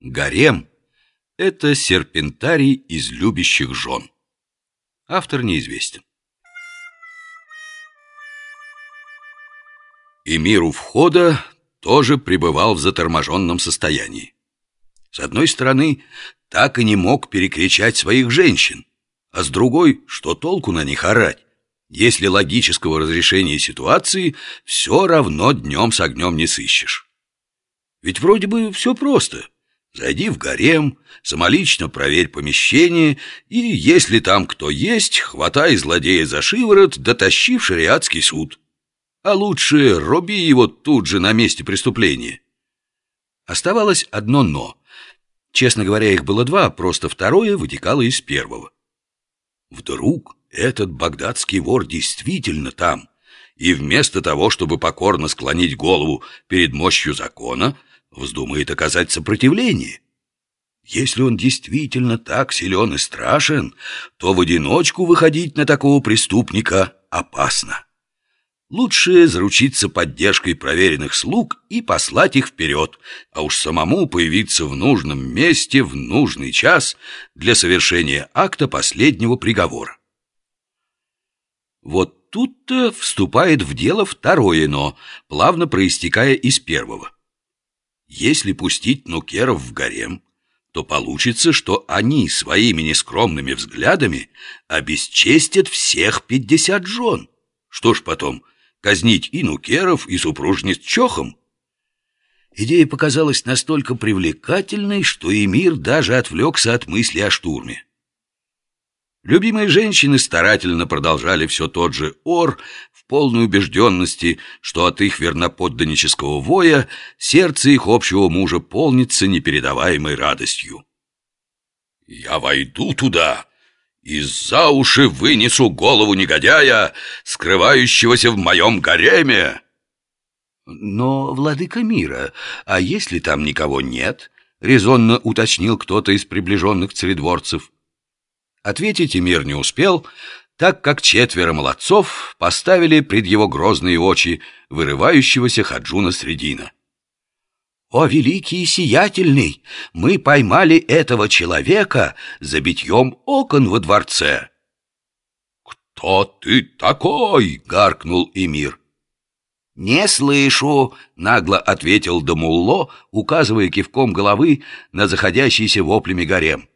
Гарем — это серпентарий из любящих жен. Автор неизвестен. И мир у входа тоже пребывал в заторможенном состоянии. С одной стороны, так и не мог перекричать своих женщин, а с другой, что толку на них орать, если логического разрешения ситуации все равно днем с огнем не сыщешь. Ведь вроде бы все просто — Зайди в гарем, самолично проверь помещение, и, если там кто есть, хватай злодея за шиворот, дотащи в шариатский суд. А лучше руби его тут же на месте преступления. Оставалось одно «но». Честно говоря, их было два, просто второе вытекало из первого. Вдруг этот багдадский вор действительно там, и вместо того, чтобы покорно склонить голову перед мощью закона, вздумает оказать сопротивление. Если он действительно так силен и страшен, то в одиночку выходить на такого преступника опасно. Лучше заручиться поддержкой проверенных слуг и послать их вперед, а уж самому появиться в нужном месте в нужный час для совершения акта последнего приговора. Вот тут-то вступает в дело второе «но», плавно проистекая из первого. Если пустить нукеров в гарем, то получится, что они своими нескромными взглядами обесчестят всех пятьдесят жен. Что ж потом, казнить и нукеров, и супружниц чохом? Идея показалась настолько привлекательной, что Эмир даже отвлекся от мысли о штурме. Любимые женщины старательно продолжали все тот же ор в полной убежденности, что от их верноподданнического воя сердце их общего мужа полнится непередаваемой радостью. «Я войду туда и за уши вынесу голову негодяя, скрывающегося в моем гареме!» «Но, владыка мира, а если там никого нет?» — резонно уточнил кто-то из приближенных царедворцев. Ответить Эмир не успел, так как четверо молодцов поставили пред его грозные очи вырывающегося Хаджуна Средина. «О, великий и сиятельный! Мы поймали этого человека за битьем окон во дворце!» «Кто ты такой?» — гаркнул Эмир. «Не слышу», — нагло ответил Дамулло, указывая кивком головы на заходящийся воплями гарем.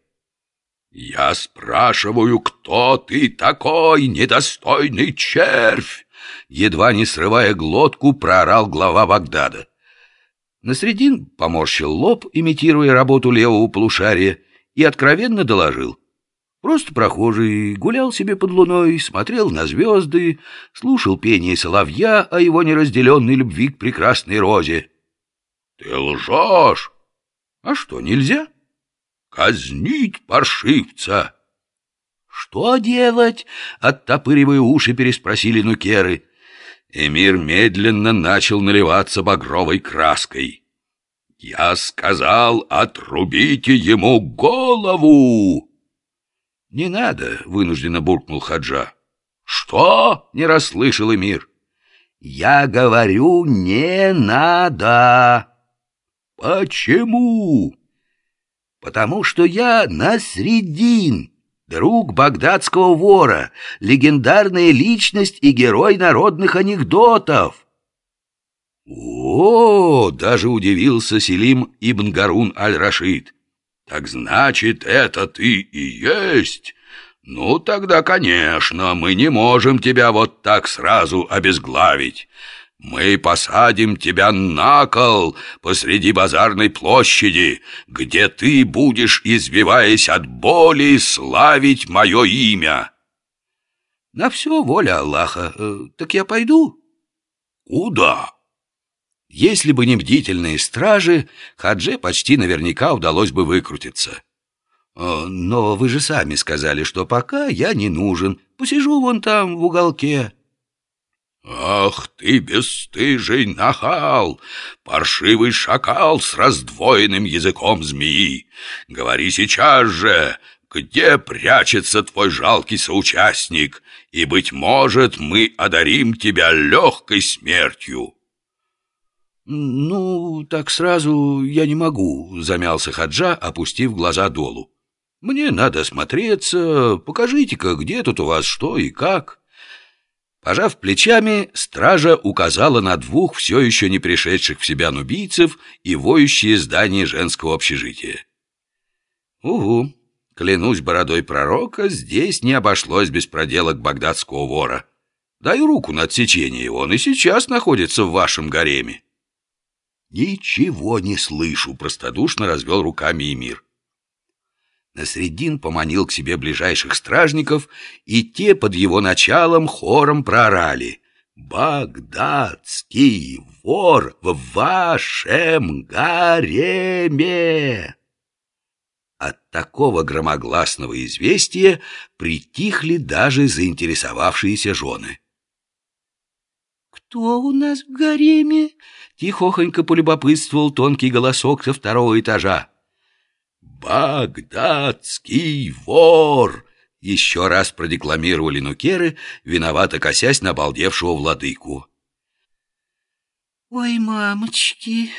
«Я спрашиваю, кто ты такой, недостойный червь?» Едва не срывая глотку, проорал глава Багдада. Насредин поморщил лоб, имитируя работу левого полушария, и откровенно доложил. Просто прохожий, гулял себе под луной, смотрел на звезды, слушал пение соловья о его неразделенной любви к прекрасной розе. — Ты лжешь! — А что, нельзя? — казнить паршивца. «Что делать?» — оттопыривая уши, переспросили нукеры. Эмир медленно начал наливаться багровой краской. «Я сказал, отрубите ему голову!» «Не надо!» — вынужденно буркнул Хаджа. «Что?» — не расслышал Эмир. «Я говорю, не надо!» «Почему?» Потому что я Насреддин, друг багдадского вора, легендарная личность и герой народных анекдотов. О, даже удивился Селим ибн Гарун аль-Рашид. Так значит, это ты и есть? Ну, тогда, конечно, мы не можем тебя вот так сразу обезглавить. Мы посадим тебя на кол посреди базарной площади, где ты будешь, извиваясь от боли, славить мое имя. На все воля Аллаха. Э, так я пойду? Куда? Если бы не бдительные стражи, Хадже почти наверняка удалось бы выкрутиться. Э, но вы же сами сказали, что пока я не нужен. Посижу вон там в уголке. «Ах ты, бесстыжий нахал, паршивый шакал с раздвоенным языком змеи! Говори сейчас же, где прячется твой жалкий соучастник, и, быть может, мы одарим тебя легкой смертью!» «Ну, так сразу я не могу», — замялся Хаджа, опустив глаза долу. «Мне надо смотреться. Покажите-ка, где тут у вас что и как». Пожав плечами, стража указала на двух все еще не пришедших в себя нубийцев и воющие здание женского общежития. «Угу, клянусь бородой пророка, здесь не обошлось без проделок багдадского вора. Дай руку на отсечение, он и сейчас находится в вашем гареме». «Ничего не слышу», — простодушно развел руками Эмир. Насреддин поманил к себе ближайших стражников, и те под его началом хором проорали. «Багдадский вор в вашем гареме!» От такого громогласного известия притихли даже заинтересовавшиеся жены. «Кто у нас в гареме?» — тихохонько полюбопытствовал тонкий голосок со второго этажа. «Багдадский вор!» Еще раз продекламировали нукеры, виновато косясь на обалдевшего владыку. «Ой, мамочки!»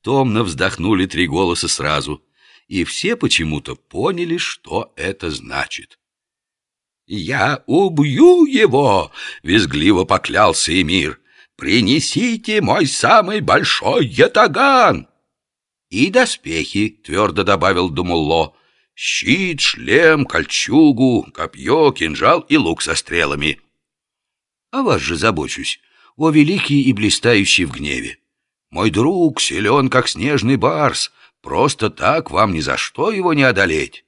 Томно вздохнули три голоса сразу, и все почему-то поняли, что это значит. «Я убью его!» — визгливо поклялся Эмир. «Принесите мой самый большой ятаган!» «И доспехи», — твердо добавил Думулло. «Щит, шлем, кольчугу, копье, кинжал и лук со стрелами». «О вас же забочусь, о великий и блистающий в гневе. Мой друг силен, как снежный барс, просто так вам ни за что его не одолеть».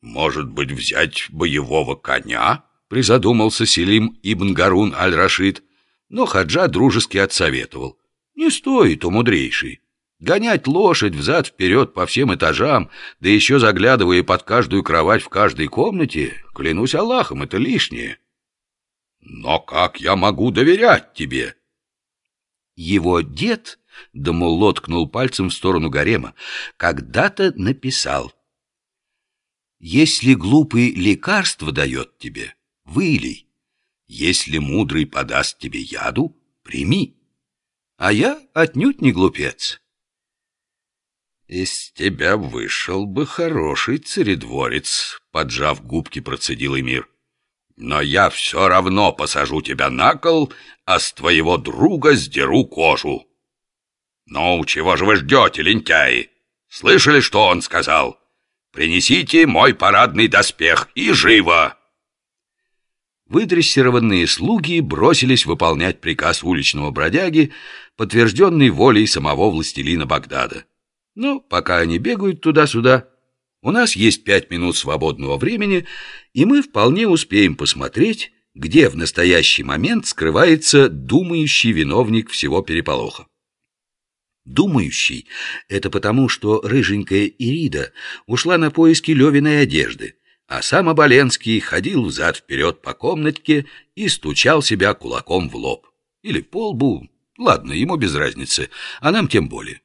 «Может быть, взять боевого коня?» — призадумался Селим ибн Гарун аль-Рашид, но Хаджа дружески отсоветовал. «Не стоит, о мудрейший». Гонять лошадь взад-вперед по всем этажам, да еще заглядывая под каждую кровать в каждой комнате, клянусь Аллахом, это лишнее. Но как я могу доверять тебе? Его дед, Дамулло ткнул пальцем в сторону гарема, когда-то написал. Если глупый лекарство дает тебе, вылей. Если мудрый подаст тебе яду, прими. А я отнюдь не глупец. «Из тебя вышел бы хороший царедворец», — поджав губки, процедил Эмир. «Но я все равно посажу тебя на кол, а с твоего друга сдеру кожу». «Ну, чего же вы ждете, лентяи? Слышали, что он сказал? Принесите мой парадный доспех и живо!» Выдрессированные слуги бросились выполнять приказ уличного бродяги, подтвержденный волей самого властелина Багдада. Но пока они бегают туда-сюда, у нас есть пять минут свободного времени, и мы вполне успеем посмотреть, где в настоящий момент скрывается думающий виновник всего переполоха. Думающий — это потому, что рыженькая Ирида ушла на поиски Левиной одежды, а сам Оболенский ходил взад-вперед по комнатке и стучал себя кулаком в лоб. Или по лбу. Ладно, ему без разницы, а нам тем более.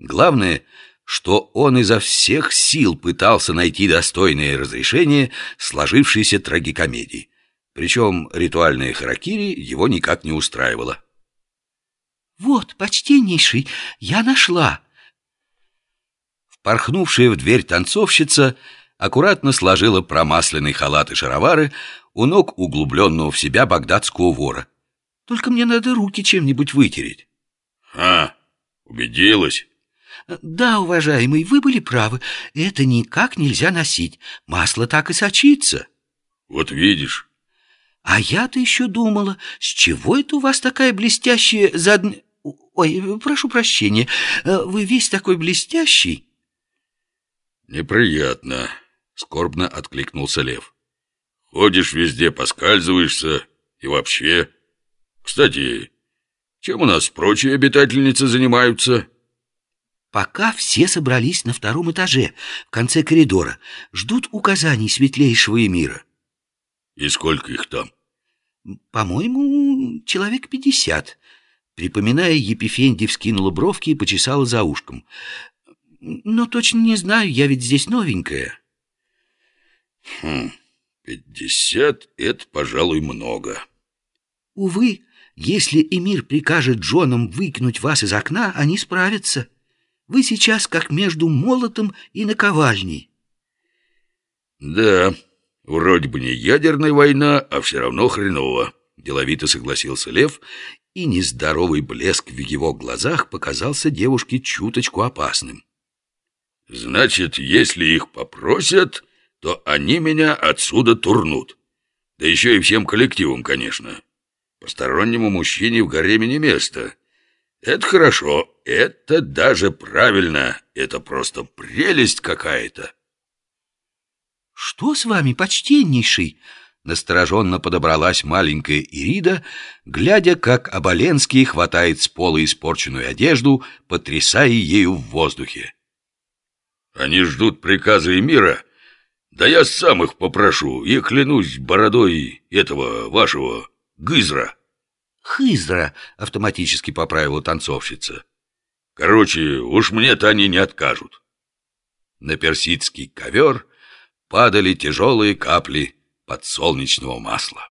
Главное, что он изо всех сил пытался найти достойное разрешение сложившейся трагикомедии. Причем ритуальная харакири его никак не устраивала. «Вот, почтеннейший, я нашла!» Впорхнувшая в дверь танцовщица аккуратно сложила промасленный халат и шаровары у ног углубленного в себя багдадского вора. «Только мне надо руки чем-нибудь вытереть». «А, убедилась?» «Да, уважаемый, вы были правы. Это никак нельзя носить. Масло так и сочится». «Вот видишь». «А я-то еще думала, с чего это у вас такая блестящая зад... Ой, прошу прощения, вы весь такой блестящий». «Неприятно», — скорбно откликнулся Лев. «Ходишь везде, поскальзываешься и вообще. Кстати, чем у нас прочие обитательницы занимаются?» Пока все собрались на втором этаже, в конце коридора, ждут указаний светлейшего эмира. И сколько их там? По-моему, человек пятьдесят. Припоминая, Епифенди вскинула бровки и почесала за ушком. Но точно не знаю, я ведь здесь новенькая. Хм, пятьдесят — это, пожалуй, много. Увы, Если Эмир прикажет Джонам выкинуть вас из окна, они справятся. Вы сейчас как между молотом и наковальней. Да, вроде бы не ядерная война, а все равно хреново. Деловито согласился Лев, и нездоровый блеск в его глазах показался девушке чуточку опасным. Значит, если их попросят, то они меня отсюда турнут. Да еще и всем коллективом, конечно. Постороннему мужчине в гареме не место. Это хорошо, это даже правильно, это просто прелесть какая-то. Что с вами, почтеннейший? Настороженно подобралась маленькая Ирида, глядя, как Оболенский хватает с пола испорченную одежду, потрясая ею в воздухе. Они ждут приказа и мира, да я сам их попрошу и клянусь бородой этого вашего Гызра. Хызра, автоматически поправила танцовщица. Короче, уж мне-то они не откажут. На персидский ковер падали тяжелые капли подсолнечного масла.